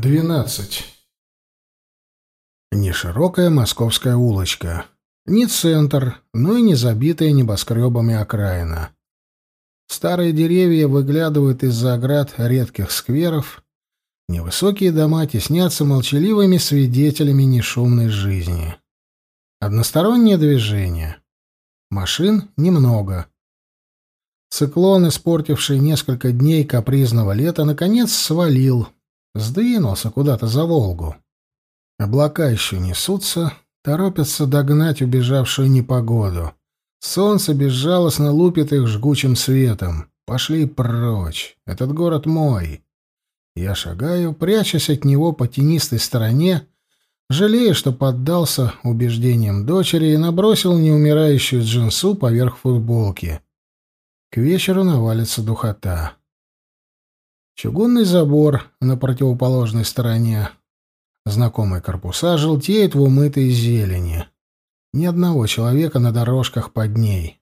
12. Не широкая московская улочка, не центр, но и не забитая небоскребами окраина. Старые деревья выглядывают из-за оград редких скверов, невысокие дома теснятся молчаливыми свидетелями нешумной жизни. Одностороннее движение. Машин немного. Циклон, испортивший несколько дней капризного лета, наконец свалил, сдвинулся куда-то за Волгу. Облака еще несутся, торопятся догнать убежавшую непогоду. Солнце безжалостно лупит их жгучим светом. Пошли прочь. Этот город мой. Я шагаю, прячась от него по тенистой стороне, жалея, что поддался убеждениям дочери и набросил неумирающую джинсу поверх футболки. К вечеру навалится духота. Чугунный забор на противоположной стороне. Знакомые корпуса желтеют в умытой зелени. Ни одного человека на дорожках под ней.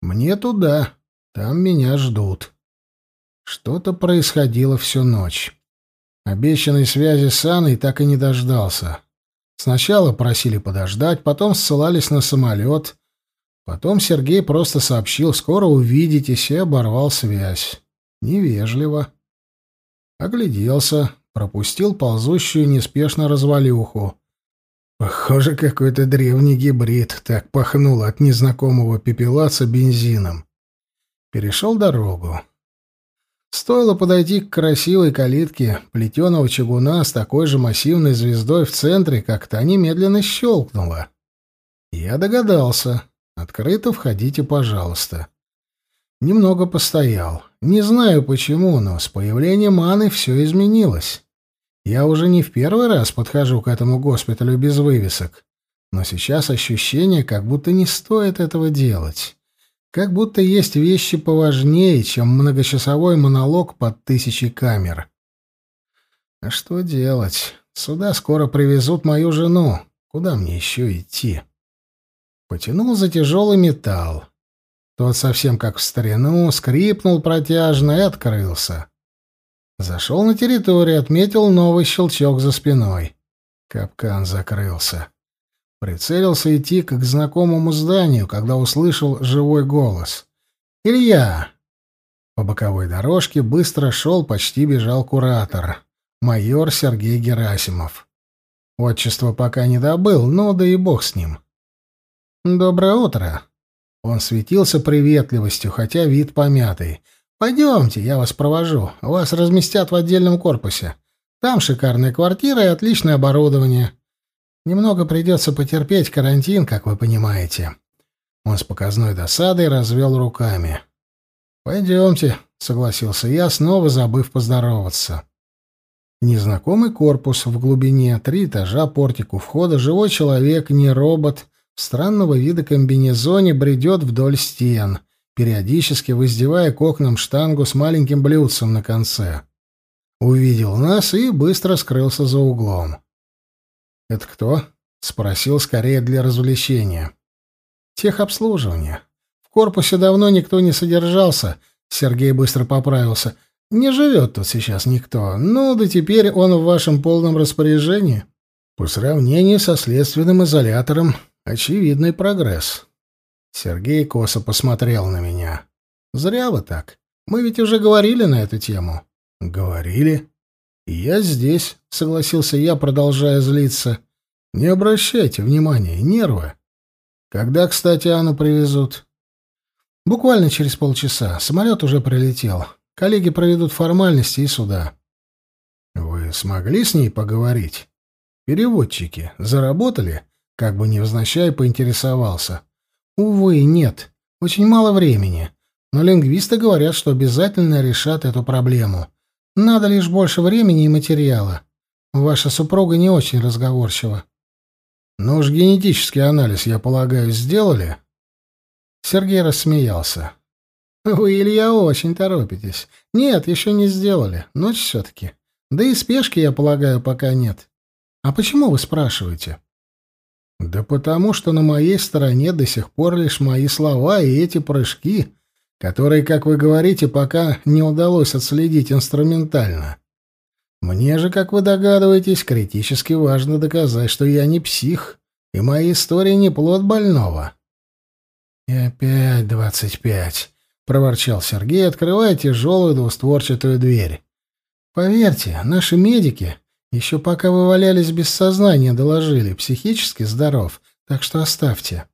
Мне туда. Там меня ждут. Что-то происходило всю ночь. Обещанной связи с Анной так и не дождался. Сначала просили подождать, потом ссылались на самолет, Потом Сергей просто сообщил «скоро увидитесь» и оборвал связь. Невежливо. Огляделся, пропустил ползущую неспешно развалюху. Похоже, какой-то древний гибрид так пахнул от незнакомого пепелаца бензином. Перешел дорогу. Стоило подойти к красивой калитке плетеного чугуна с такой же массивной звездой в центре, как та немедленно щелкнула. Я догадался. Открыто входите, пожалуйста. Немного постоял. Не знаю почему, но с появлением Анны все изменилось. Я уже не в первый раз подхожу к этому госпиталю без вывесок, но сейчас ощущение, как будто не стоит этого делать. Как будто есть вещи поважнее, чем многочасовой монолог под тысячи камер. А что делать? Сюда скоро привезут мою жену. Куда мне еще идти? Потянул за тяжелый металл. Тот совсем как в старину, скрипнул протяжно и открылся. Зашел на территорию, отметил новый щелчок за спиной. Капкан закрылся. Прицелился идти к знакомому зданию, когда услышал живой голос. «Илья!» По боковой дорожке быстро шел, почти бежал куратор. Майор Сергей Герасимов. Отчество пока не добыл, но да и бог с ним. «Доброе утро!» Он светился приветливостью, хотя вид помятый. «Пойдемте, я вас провожу. Вас разместят в отдельном корпусе. Там шикарная квартира и отличное оборудование. Немного придется потерпеть карантин, как вы понимаете». Он с показной досадой развел руками. «Пойдемте», — согласился я, снова забыв поздороваться. Незнакомый корпус в глубине, три этажа, портик у входа, живой человек, не робот, странного вида комбинезоне бредет вдоль стен, периодически воздевая к окнам штангу с маленьким блюдцем на конце. Увидел нас и быстро скрылся за углом. «Это кто?» — спросил скорее для развлечения. «Техобслуживание. В корпусе давно никто не содержался», — Сергей быстро поправился. «Не живет тут сейчас никто. Ну, да теперь он в вашем полном распоряжении. По сравнению со следственным изолятором Очевидный прогресс. Сергей косо посмотрел на меня. Зря вы так. Мы ведь уже говорили на эту тему. Говорили. Я здесь, согласился я, продолжая злиться. Не обращайте внимания, нервы. Когда, кстати, Анну привезут? Буквально через полчаса. Самолет уже прилетел. Коллеги проведут формальности и суда. Вы смогли с ней поговорить? Переводчики заработали? Как бы невзначай поинтересовался. Увы, нет. Очень мало времени. Но лингвисты говорят, что обязательно решат эту проблему. Надо лишь больше времени и материала. Ваша супруга не очень разговорчива. Ну уж генетический анализ, я полагаю, сделали? Сергей рассмеялся. Вы, Илья, очень торопитесь. Нет, еще не сделали. Ночь все-таки. Да и спешки, я полагаю, пока нет. А почему вы спрашиваете? Да потому что на моей стороне до сих пор лишь мои слова и эти прыжки, которые, как вы говорите, пока не удалось отследить инструментально. Мне же, как вы догадываетесь, критически важно доказать, что я не псих, и моя история не плод больного. «И опять двадцать пять», — проворчал Сергей, открывая тяжелую двустворчатую дверь. «Поверьте, наши медики еще пока вы валялись без сознания, доложили, психически здоров, так что оставьте».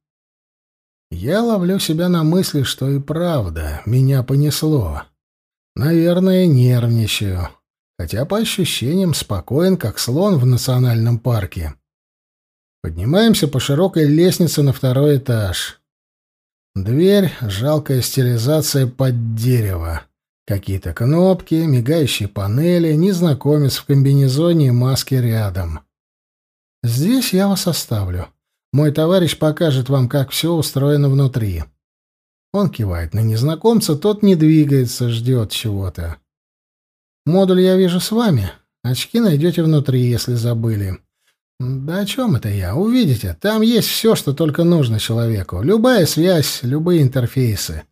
Я ловлю себя на мысли, что и правда, меня понесло. Наверное, нервничаю хотя по ощущениям спокоен, как слон в национальном парке. Поднимаемся по широкой лестнице на второй этаж. Дверь, жалкая стилизация под дерево. Какие-то кнопки, мигающие панели, незнакомец в комбинезоне и маске рядом. Здесь я вас оставлю. Мой товарищ покажет вам, как все устроено внутри. Он кивает на незнакомца, тот не двигается, ждет чего-то. Модуль я вижу с вами. Очки найдете внутри, если забыли. Да о чем это я? Увидите, там есть все, что только нужно человеку. Любая связь, любые интерфейсы.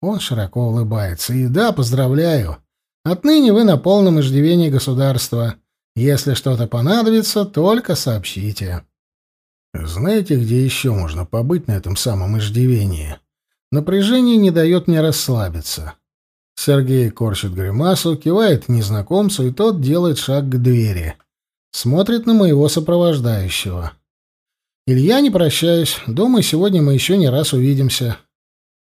Он широко улыбается. И да, поздравляю. Отныне вы на полном иждивении государства. Если что-то понадобится, только сообщите. Знаете, где еще можно побыть на этом самом иждивении? Напряжение не дает мне расслабиться. Сергей корчит гримасу, кивает незнакомцу, и тот делает шаг к двери. Смотрит на моего сопровождающего. «Илья, не прощаюсь. Думаю, сегодня мы еще не раз увидимся».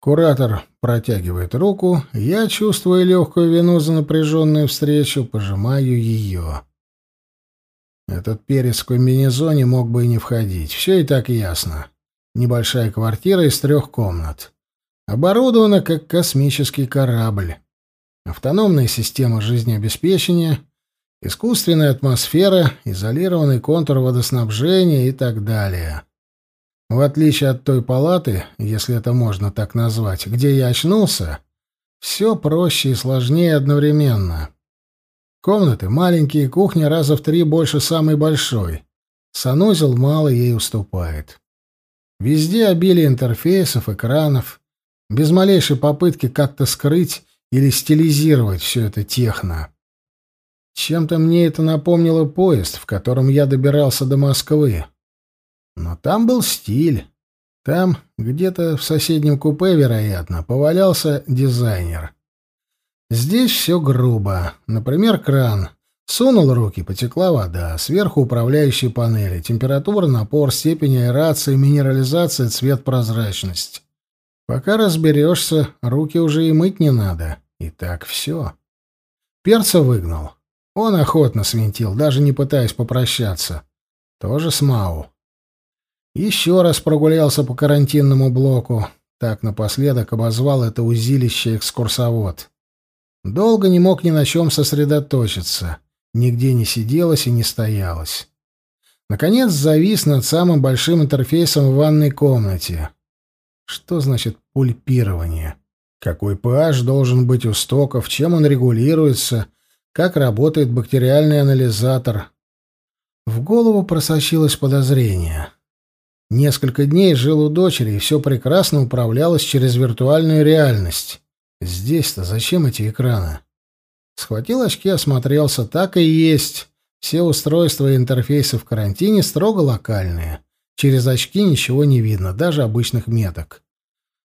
Куратор протягивает руку, я, чувствуя легкую вину за напряженную встречу, пожимаю ее. Этот перец в комбинезоне мог бы и не входить. Все и так ясно. Небольшая квартира из трех комнат. Оборудована как космический корабль. Автономная система жизнеобеспечения, искусственная атмосфера, изолированный контур водоснабжения и так далее. В отличие от той палаты, если это можно так назвать, где я очнулся, все проще и сложнее одновременно. Комнаты маленькие, кухня раза в три больше самой большой. Санузел мало ей уступает. Везде обилие интерфейсов, экранов, без малейшей попытки как-то скрыть или стилизировать все это техно. Чем-то мне это напомнило поезд, в котором я добирался до Москвы. Но там был стиль. Там, где-то в соседнем купе, вероятно, повалялся дизайнер. Здесь все грубо. Например, кран. Сунул руки, потекла вода. Сверху управляющие панели. Температура, напор, степень аэрации, минерализация, цвет, прозрачность. Пока разберешься, руки уже и мыть не надо. И так все. Перца выгнал. Он охотно свинтил, даже не пытаясь попрощаться. Тоже с Мау. Еще раз прогулялся по карантинному блоку. Так напоследок обозвал это узилище экскурсовод. Долго не мог ни на чем сосредоточиться. Нигде не сиделось и не стоялось. Наконец завис над самым большим интерфейсом в ванной комнате. Что значит пульпирование? Какой pH должен быть у стоков, чем он регулируется, как работает бактериальный анализатор? В голову просочилось подозрение. Несколько дней жил у дочери, и все прекрасно управлялось через виртуальную реальность. Здесь-то зачем эти экраны? Схватил очки, осмотрелся. Так и есть. Все устройства и интерфейсы в карантине строго локальные. Через очки ничего не видно, даже обычных меток.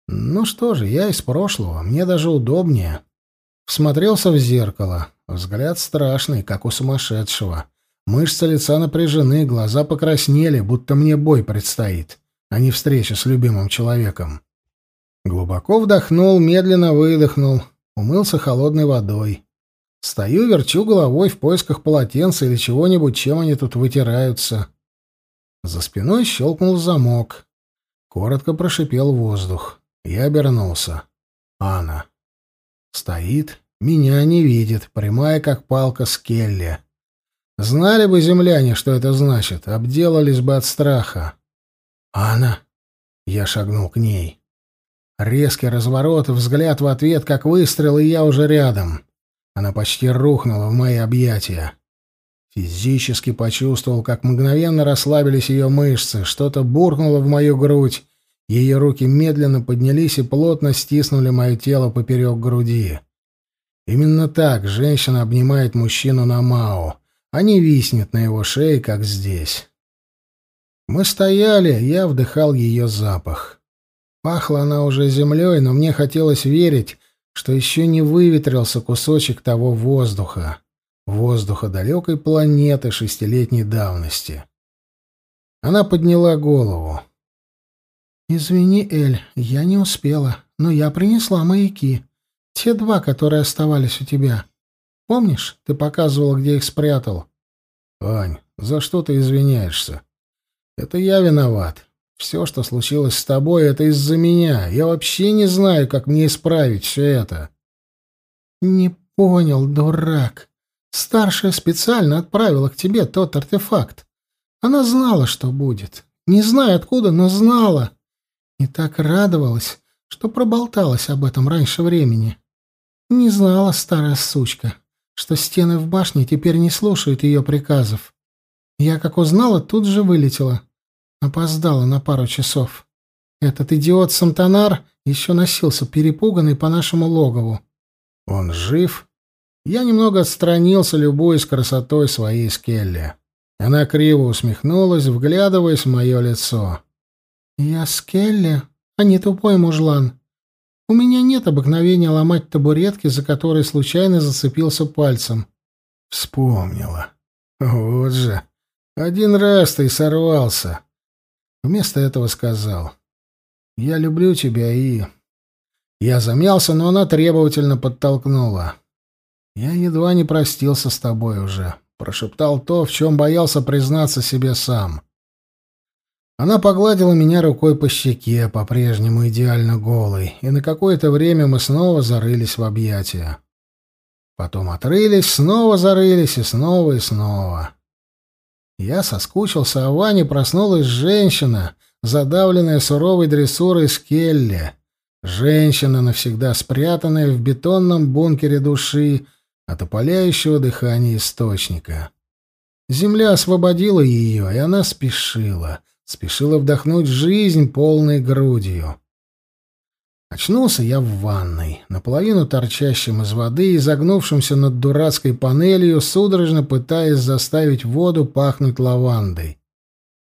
Ну что же, я из прошлого, мне даже удобнее. Всмотрелся в зеркало. Взгляд страшный, как у сумасшедшего. Мышцы лица напряжены, глаза покраснели, будто мне бой предстоит, а не встреча с любимым человеком. Глубоко вдохнул, медленно выдохнул, умылся холодной водой. Стою, верчу головой в поисках полотенца или чего-нибудь, чем они тут вытираются. За спиной щелкнул замок. Коротко прошипел воздух. Я обернулся. Анна. Стоит, меня не видит, прямая как палка Скелли. Знали бы земляне, что это значит, обделались бы от страха. Анна. Я шагнул к ней. Резкий разворот, взгляд в ответ, как выстрел, и я уже рядом. Она почти рухнула в мои объятия. Физически почувствовал, как мгновенно расслабились ее мышцы, что-то буркнуло в мою грудь. Ее руки медленно поднялись и плотно стиснули мое тело поперек груди. Именно так женщина обнимает мужчину на Мао, а не виснет на его шее, как здесь. Мы стояли, я вдыхал ее запах. Пахла она уже землей, но мне хотелось верить, что еще не выветрился кусочек того воздуха, воздуха далекой планеты шестилетней давности. Она подняла голову. «Извини, Эль, я не успела, но я принесла маяки. Те два, которые оставались у тебя. Помнишь, ты показывала, где их спрятал?» «Ань, за что ты извиняешься? Это я виноват. Все, что случилось с тобой, это из-за меня. Я вообще не знаю, как мне исправить все это». «Не понял, дурак. Старшая специально отправила к тебе тот артефакт. Она знала, что будет. Не знаю откуда, но знала. И так радовалась, что проболталась об этом раньше времени. Не знала старая сучка, что стены в башне теперь не слушают ее приказов. Я, как узнала, тут же вылетела. Опоздала на пару часов. Этот идиот Сантанар еще носился перепуганный по нашему логову. Он жив? Я немного отстранился, любуясь красотой своей скелли. Она криво усмехнулась, вглядываясь в мое лицо. «Я Скелли, а не тупой мужлан. У меня нет обыкновения ломать табуретки, за которые случайно зацепился пальцем». Вспомнила. Вот же. Один раз ты сорвался. Вместо этого сказал. «Я люблю тебя и...» Я замялся, но она требовательно подтолкнула. «Я едва не простился с тобой уже», — прошептал то, в чем боялся признаться себе сам. Она погладила меня рукой по щеке, по-прежнему идеально голой, и на какое-то время мы снова зарылись в объятия. Потом отрылись, снова зарылись и снова и снова. Я соскучился, а Ване проснулась женщина, задавленная суровой дрессурой Скелли. Женщина, навсегда спрятанная в бетонном бункере души от опаляющего дыхания источника. Земля освободила ее, и она спешила — спешила вдохнуть жизнь полной грудью. Очнулся я в ванной, наполовину торчащим из воды и загнувшимся над дурацкой панелью, судорожно пытаясь заставить воду пахнуть лавандой.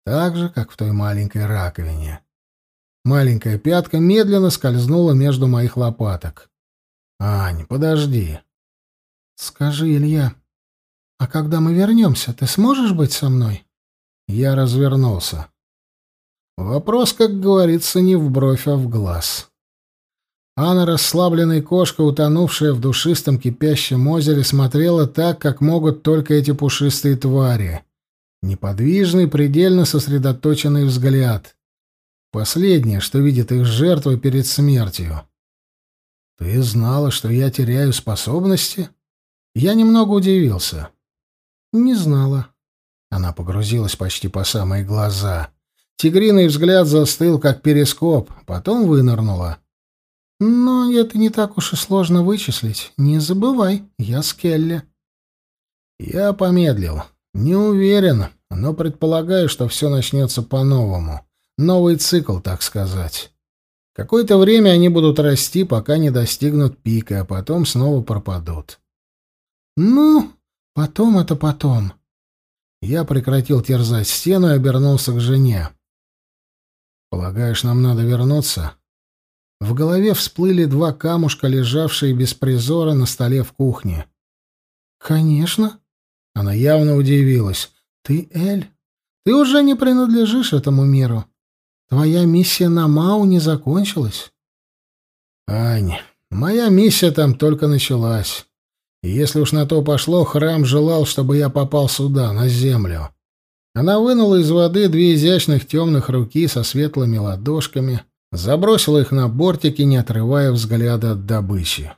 Так же, как в той маленькой раковине. Маленькая пятка медленно скользнула между моих лопаток. «Ань, подожди». «Скажи, Илья, а когда мы вернемся, ты сможешь быть со мной?» Я развернулся. Вопрос, как говорится, не в бровь, а в глаз. Анна, расслабленная кошка, утонувшая в душистом кипящем озере, смотрела так, как могут только эти пушистые твари. Неподвижный, предельно сосредоточенный взгляд. Последнее, что видит их жертва перед смертью. «Ты знала, что я теряю способности?» Я немного удивился. «Не знала». Она погрузилась почти по самые глаза. Тигриный взгляд застыл, как перископ, потом вынырнула. «Но это не так уж и сложно вычислить. Не забывай, я Скелли». Я помедлил. Не уверен, но предполагаю, что все начнется по-новому. Новый цикл, так сказать. Какое-то время они будут расти, пока не достигнут пика, а потом снова пропадут. «Ну, потом это потом». Я прекратил терзать стену и обернулся к жене. «Полагаешь, нам надо вернуться?» В голове всплыли два камушка, лежавшие без призора на столе в кухне. «Конечно». Она явно удивилась. «Ты Эль? Ты уже не принадлежишь этому миру. Твоя миссия на Мау не закончилась». «Ань, моя миссия там только началась. И если уж на то пошло, храм желал, чтобы я попал сюда, на землю. Она вынула из воды две изящных темных руки со светлыми ладошками, забросила их на бортики, не отрывая взгляда от добычи.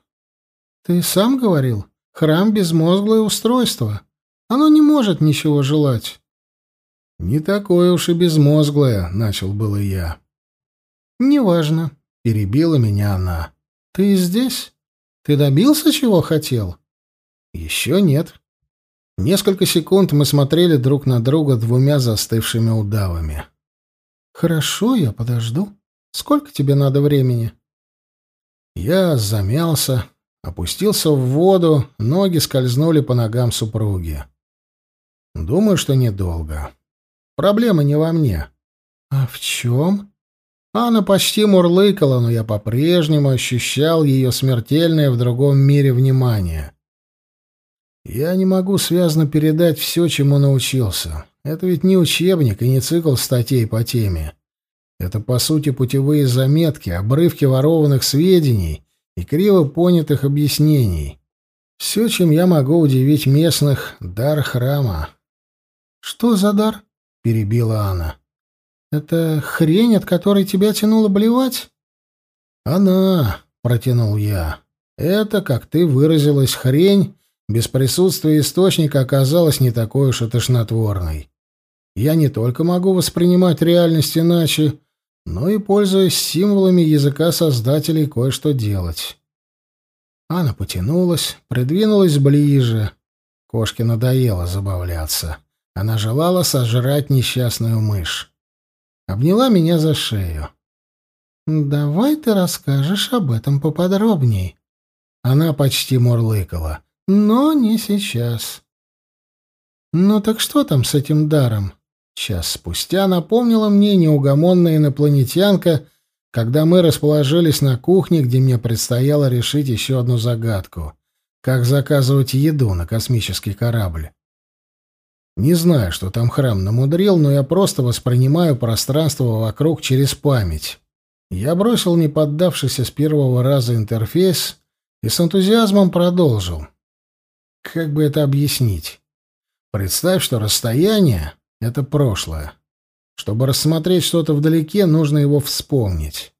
«Ты сам говорил, храм — безмозглое устройство. Оно не может ничего желать». «Не такое уж и безмозглое», — начал было я. «Неважно», — перебила меня она. «Ты здесь? Ты добился, чего хотел?» «Еще нет», Несколько секунд мы смотрели друг на друга двумя застывшими удавами. «Хорошо, я подожду. Сколько тебе надо времени?» Я замялся. Опустился в воду, ноги скользнули по ногам супруги. Думаю, что недолго. Проблема не во мне. А в чем? Она почти мурлыкала, но я по-прежнему ощущал ее смертельное в другом мире внимание. Я не могу связно передать все, чему научился. Это ведь не учебник и не цикл статей по теме. Это, по сути, путевые заметки, обрывки ворованных сведений и криво понятых объяснений. Все, чем я могу удивить местных, — дар храма. — Что за дар? — перебила Анна. — Это хрень, от которой тебя тянуло блевать? — Она, — протянул я. — Это, как ты выразилась, хрень, без присутствия источника оказалась не такой уж и тошнотворной. Я не только могу воспринимать реальность иначе, но и, пользуясь символами языка создателей, кое-что делать. Анна потянулась, придвинулась ближе. Кошке надоело забавляться. Она желала сожрать несчастную мышь. Обняла меня за шею. «Давай ты расскажешь об этом поподробней». Она почти мурлыкала. «Но не сейчас». «Ну так что там с этим даром?» Час спустя напомнила мне неугомонная инопланетянка, когда мы расположились на кухне, где мне предстояло решить еще одну загадку — как заказывать еду на космический корабль. Не знаю, что там храм намудрил, но я просто воспринимаю пространство вокруг через память. Я бросил не поддавшийся с первого раза интерфейс и с энтузиазмом продолжил. Как бы это объяснить? Представь, что расстояние это прошлое. Чтобы рассмотреть что-то вдалеке, нужно его вспомнить.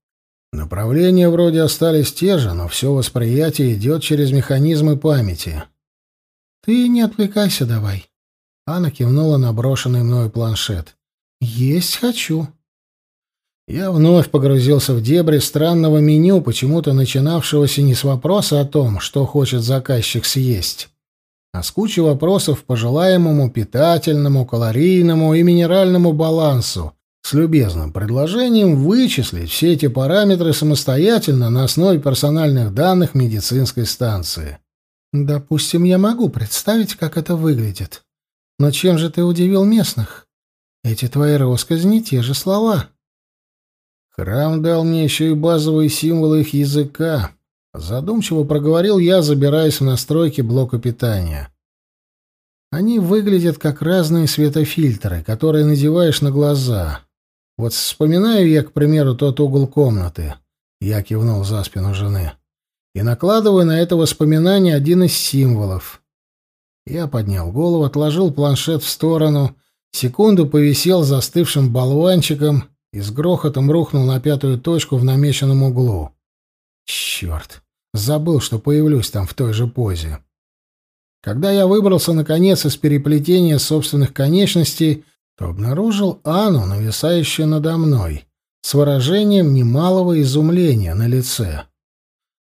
Направления вроде остались те же, но все восприятие идет через механизмы памяти. «Ты не отвлекайся давай». Анна кивнула на брошенный мною планшет. «Есть хочу». Я вновь погрузился в дебри странного меню, почему-то начинавшегося не с вопроса о том, что хочет заказчик съесть, а с кучей вопросов по желаемому питательному, калорийному и минеральному балансу, с любезным предложением вычислить все эти параметры самостоятельно на основе персональных данных медицинской станции. Допустим, я могу представить, как это выглядит. Но чем же ты удивил местных? Эти твои россказни те же слова. Храм дал мне еще и базовые символы их языка, Задумчиво проговорил я, забираясь в настройки блока питания. Они выглядят как разные светофильтры, которые надеваешь на глаза. Вот вспоминаю я, к примеру, тот угол комнаты. Я кивнул за спину жены. И накладываю на это воспоминание один из символов. Я поднял голову, отложил планшет в сторону, секунду повисел застывшим болванчиком и с грохотом рухнул на пятую точку в намеченном углу. Черт! Забыл, что появлюсь там в той же позе. Когда я выбрался, наконец, из переплетения собственных конечностей, то обнаружил Анну, нависающую надо мной, с выражением немалого изумления на лице.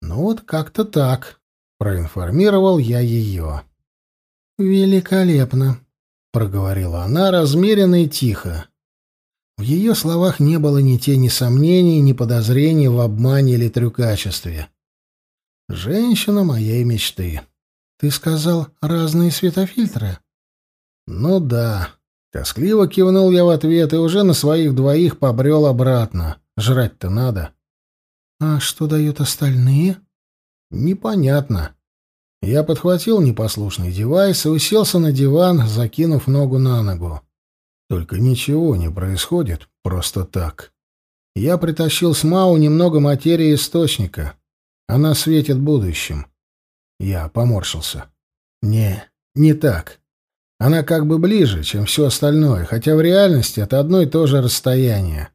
«Ну вот как-то так», — проинформировал я ее. «Великолепно», — проговорила она размеренно и тихо. В ее словах не было ни тени сомнений, ни подозрений в обмане или трюкачестве. Женщина моей мечты. Ты сказал разные светофильтры? Ну да. Тоскливо кивнул я в ответ и уже на своих двоих побрел обратно. Жрать-то надо. А что дают остальные? Непонятно. Я подхватил непослушный девайс и уселся на диван, закинув ногу на ногу. Только ничего не происходит просто так. Я притащил с Мау немного материи источника. Она светит будущим. Я поморщился. Не, не так. Она как бы ближе, чем все остальное, хотя в реальности это одно и то же расстояние.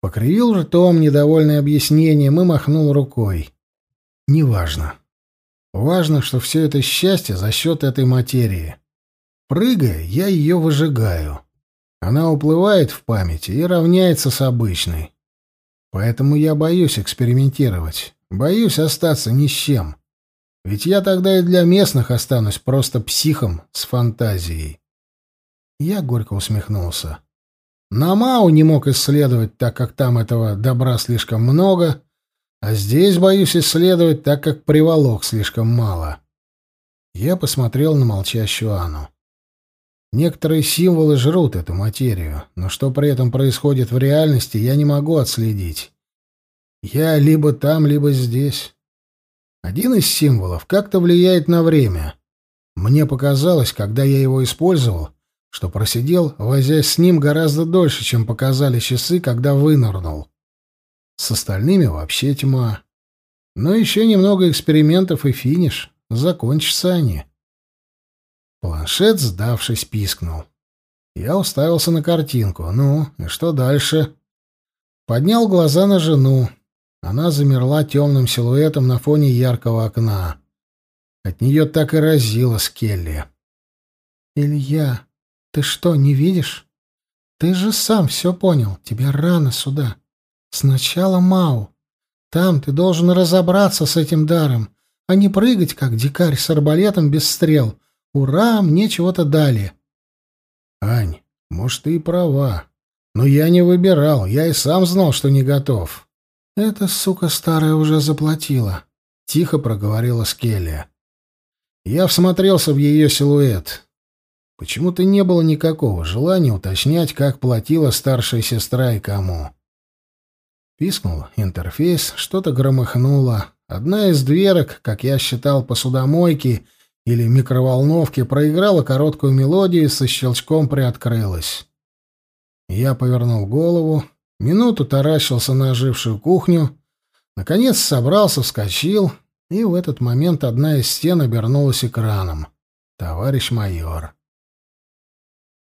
Покривил ртом недовольное объяснение, и махнул рукой. Неважно. Важно, что все это счастье за счет этой материи. Прыгая, я ее выжигаю. Она уплывает в памяти и равняется с обычной. Поэтому я боюсь экспериментировать. Боюсь остаться ни с чем. Ведь я тогда и для местных останусь просто психом с фантазией. Я горько усмехнулся. На Мау не мог исследовать, так как там этого добра слишком много, А здесь боюсь исследовать, так как приволок слишком мало. Я посмотрел на молчащую Анну. Некоторые символы жрут эту материю, но что при этом происходит в реальности, я не могу отследить. Я либо там, либо здесь. Один из символов как-то влияет на время. Мне показалось, когда я его использовал, что просидел, возясь с ним гораздо дольше, чем показали часы, когда вынырнул. С остальными вообще тьма. Но еще немного экспериментов и финиш. Закончатся они. Планшет, сдавшись, пискнул. Я уставился на картинку. Ну, и что дальше? Поднял глаза на жену. Она замерла темным силуэтом на фоне яркого окна. От нее так и разило Скелли. «Илья, ты что, не видишь? Ты же сам все понял. Тебе рано сюда. Сначала Мау. Там ты должен разобраться с этим даром, а не прыгать, как дикарь с арбалетом без стрел, Ура, мне чего-то дали. Ань, может, ты и права. Но я не выбирал, я и сам знал, что не готов. Эта сука старая уже заплатила, тихо проговорила Скелли. Я всмотрелся в ее силуэт. Почему-то не было никакого желания уточнять, как платила старшая сестра и кому. Пискнул интерфейс, что-то громыхнуло. Одна из дверок, как я считал, посудомойки или микроволновки проиграла короткую мелодию и со щелчком приоткрылась. Я повернул голову, минуту таращился на ожившую кухню, наконец собрался, вскочил, и в этот момент одна из стен обернулась экраном. «Товарищ майор».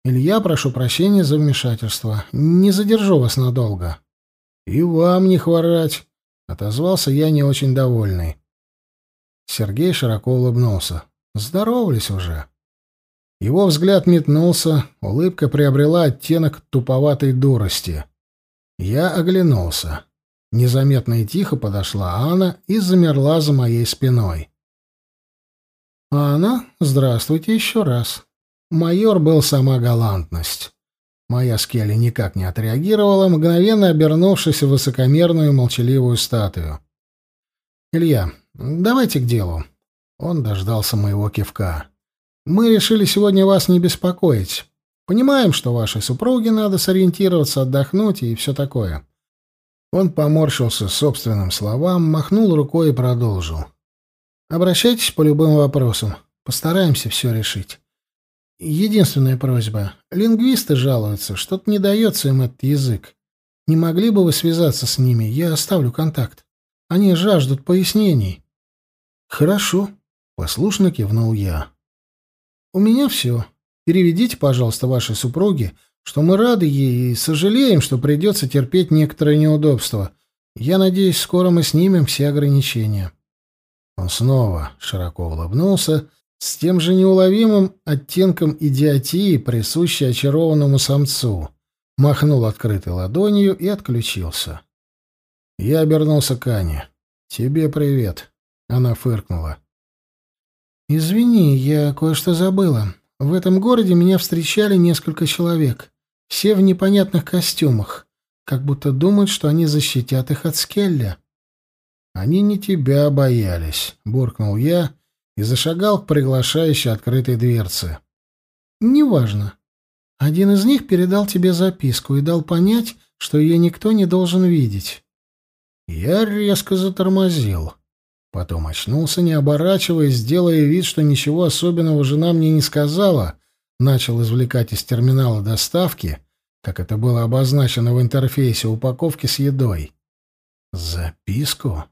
«Илья, прошу прощения за вмешательство. Не задержу вас надолго». «И вам не хворать», — отозвался я не очень довольный. Сергей широко улыбнулся. Здоровались уже. Его взгляд метнулся, улыбка приобрела оттенок туповатой дурости. Я оглянулся. Незаметно и тихо подошла Анна и замерла за моей спиной. «Анна, здравствуйте еще раз». Майор был сама галантность. Моя Скелли никак не отреагировала, мгновенно обернувшись в высокомерную молчаливую статую. «Илья, давайте к делу. Он дождался моего кивка. «Мы решили сегодня вас не беспокоить. Понимаем, что вашей супруге надо сориентироваться, отдохнуть и все такое». Он поморщился собственным словам, махнул рукой и продолжил. «Обращайтесь по любым вопросам. Постараемся все решить. Единственная просьба. Лингвисты жалуются, что-то не дается им этот язык. Не могли бы вы связаться с ними? Я оставлю контакт. Они жаждут пояснений». «Хорошо», Послушно кивнул я. «У меня все. Переведите, пожалуйста, вашей супруге, что мы рады ей и сожалеем, что придется терпеть некоторые неудобства. Я надеюсь, скоро мы снимем все ограничения». Он снова широко улыбнулся, с тем же неуловимым оттенком идиотии, присущей очарованному самцу, махнул открытой ладонью и отключился. Я обернулся к Ане. «Тебе привет». Она фыркнула. «Извини, я кое-что забыла. В этом городе меня встречали несколько человек. Все в непонятных костюмах, как будто думают, что они защитят их от Скелля». «Они не тебя боялись», — буркнул я и зашагал к приглашающей открытой дверце. «Неважно. Один из них передал тебе записку и дал понять, что ее никто не должен видеть». Я резко затормозил. Потом очнулся, не оборачиваясь, делая вид, что ничего особенного жена мне не сказала, начал извлекать из терминала доставки, как это было обозначено в интерфейсе упаковки с едой. Записку?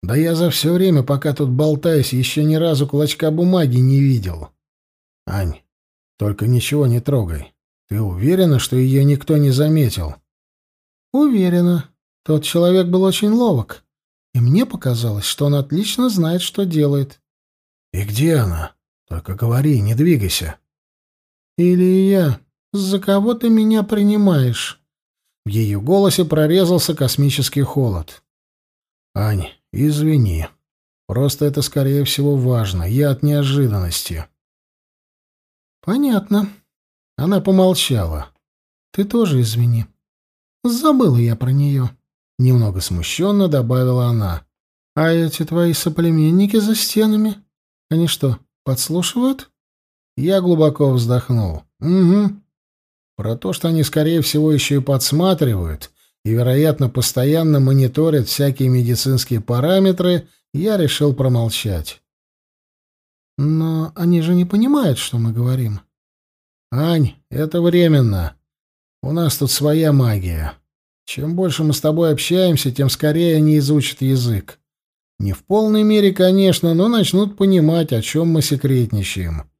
Да я за все время, пока тут болтаюсь, еще ни разу клочка бумаги не видел. Ань, только ничего не трогай. Ты уверена, что ее никто не заметил? Уверена. Тот человек был очень ловок и мне показалось, что он отлично знает, что делает. «И где она? Только говори, не двигайся». «Илья, за кого ты меня принимаешь?» В ее голосе прорезался космический холод. «Ань, извини. Просто это, скорее всего, важно. Я от неожиданности». «Понятно». Она помолчала. «Ты тоже извини. Забыла я про нее». — немного смущенно добавила она. «А эти твои соплеменники за стенами? Они что, подслушивают?» Я глубоко вздохнул. «Угу. Про то, что они, скорее всего, еще и подсматривают и, вероятно, постоянно мониторят всякие медицинские параметры, я решил промолчать. Но они же не понимают, что мы говорим. Ань, это временно. У нас тут своя магия. Чем больше мы с тобой общаемся, тем скорее они изучат язык. Не в полной мере, конечно, но начнут понимать, о чем мы секретничаем.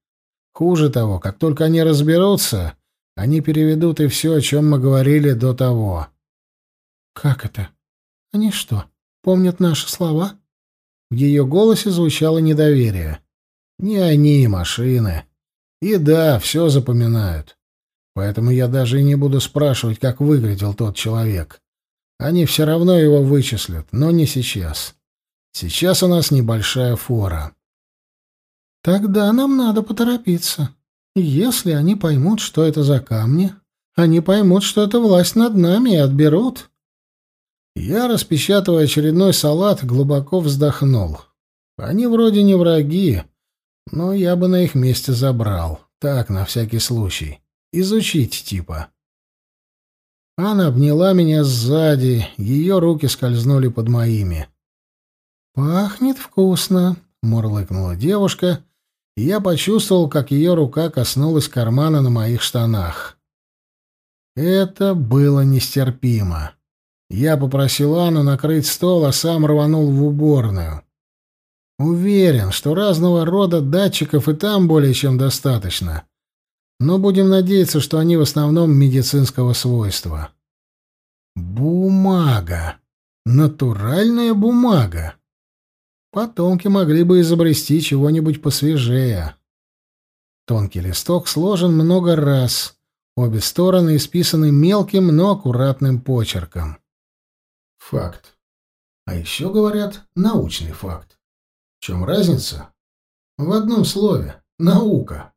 Хуже того, как только они разберутся, они переведут и все, о чем мы говорили до того. Как это? Они что, помнят наши слова? В ее голосе звучало недоверие. Не они, машины. И да, все запоминают. Поэтому я даже и не буду спрашивать, как выглядел тот человек. Они все равно его вычислят, но не сейчас. Сейчас у нас небольшая фора. Тогда нам надо поторопиться. Если они поймут, что это за камни, они поймут, что это власть над нами и отберут. Я, распечатывая очередной салат, глубоко вздохнул. Они вроде не враги, но я бы на их месте забрал. Так, на всякий случай. Изучить типа. Она обняла меня сзади, ее руки скользнули под моими. «Пахнет вкусно», — мурлыкнула девушка, и я почувствовал, как ее рука коснулась кармана на моих штанах. Это было нестерпимо. Я попросил Анну накрыть стол, а сам рванул в уборную. Уверен, что разного рода датчиков и там более чем достаточно. Но будем надеяться, что они в основном медицинского свойства. Бумага. Натуральная бумага. Потомки могли бы изобрести чего-нибудь посвежее. Тонкий листок сложен много раз. Обе стороны исписаны мелким, но аккуратным почерком. Факт. А еще говорят научный факт чем разница? В одном слове — наука.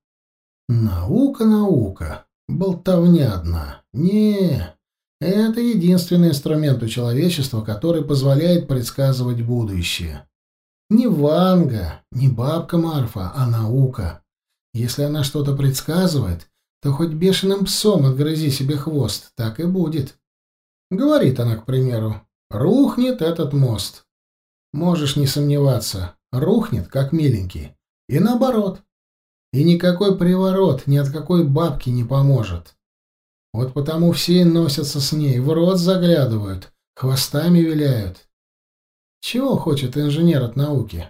Наука, наука. Болтовня одна. Не, это единственный инструмент у человечества, который позволяет предсказывать будущее. Не Ванга, не бабка Марфа, а наука. Если она что-то предсказывает, то хоть бешеным псом отгрызи себе хвост, так и будет. Говорит она, к примеру, рухнет этот мост. Можешь не сомневаться, рухнет, как миленький. И наоборот. И никакой приворот ни от какой бабки не поможет. Вот потому все носятся с ней, в рот заглядывают, хвостами виляют. Чего хочет инженер от науки?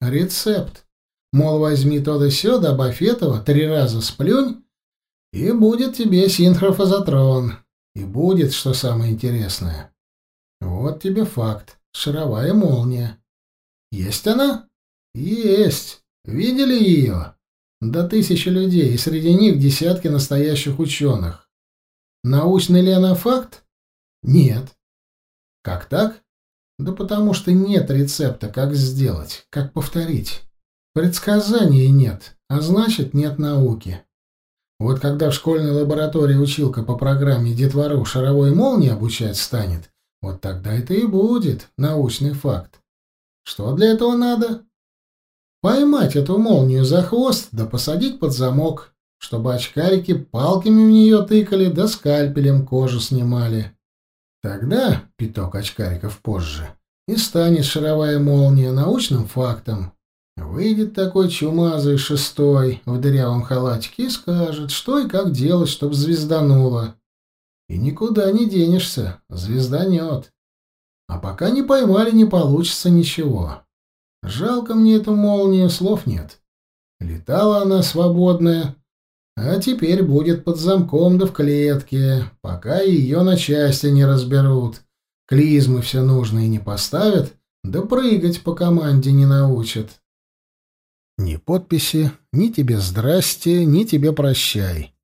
Рецепт. Мол, возьми то да сё, добавь этого, три раза сплюнь, и будет тебе синхрофазотрон. И будет, что самое интересное. Вот тебе факт. Шаровая молния. Есть она? Есть. Видели ее? До тысячи людей, и среди них десятки настоящих ученых. Научный ли она факт? Нет. Как так? Да потому что нет рецепта, как сделать, как повторить. Предсказаний нет, а значит, нет науки. Вот когда в школьной лаборатории училка по программе детвору шаровой молнии обучать станет, вот тогда это и будет научный факт. Что для этого надо? Поймать эту молнию за хвост, да посадить под замок, чтобы очкарики палками в нее тыкали, да скальпелем кожу снимали. Тогда, пяток очкариков позже, и станет шаровая молния научным фактом. Выйдет такой чумазый шестой в дырявом халатике и скажет, что и как делать, чтоб звездануло. И никуда не денешься, звезданет. А пока не поймали, не получится ничего. Жалко мне эту молнию, слов нет. Летала она свободная, а теперь будет под замком да в клетке, пока ее на части не разберут, клизмы все нужные не поставят, да прыгать по команде не научат. Ни подписи, ни тебе здрасте, ни тебе прощай.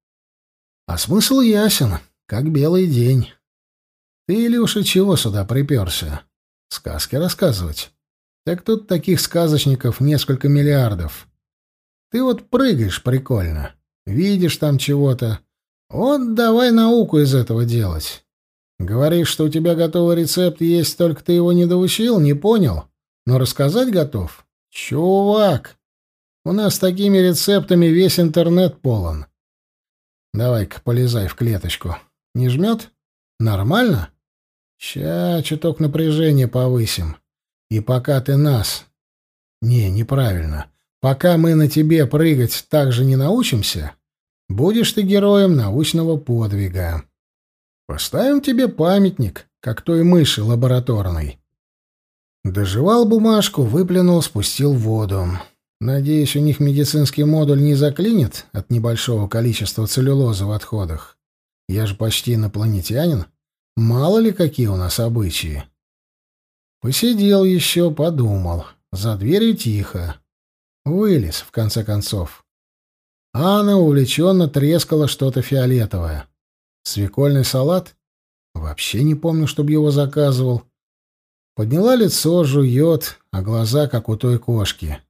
А смысл ясен, как белый день. Ты, Илюша, чего сюда приперся? Сказки рассказывать? Так тут таких сказочников несколько миллиардов. Ты вот прыгаешь прикольно, видишь там чего-то. Вот давай науку из этого делать. Говоришь, что у тебя готовый рецепт есть, только ты его не доучил, не понял? Но рассказать готов? Чувак, у нас такими рецептами весь интернет полон. Давай-ка полезай в клеточку. Не жмет? Нормально? Ща чуток напряжение повысим. И пока ты нас... Не, неправильно. Пока мы на тебе прыгать так же не научимся, будешь ты героем научного подвига. Поставим тебе памятник, как той мыши лабораторной. Доживал бумажку, выплюнул, спустил в воду. Надеюсь, у них медицинский модуль не заклинит от небольшого количества целлюлозы в отходах. Я же почти инопланетянин. Мало ли какие у нас обычаи. Посидел еще, подумал. За дверью тихо. Вылез, в конце концов. Анна увлеченно трескала что-то фиолетовое. Свекольный салат? Вообще не помню, чтобы его заказывал. Подняла лицо, жует, а глаза, как у той кошки.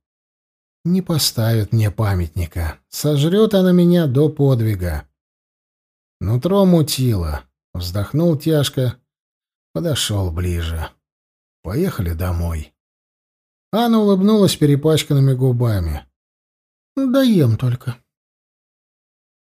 Не поставит мне памятника. Сожрет она меня до подвига. Нутро мутило. Вздохнул тяжко. Подошел ближе. Поехали домой. Анна улыбнулась перепачканными губами. «Доем только».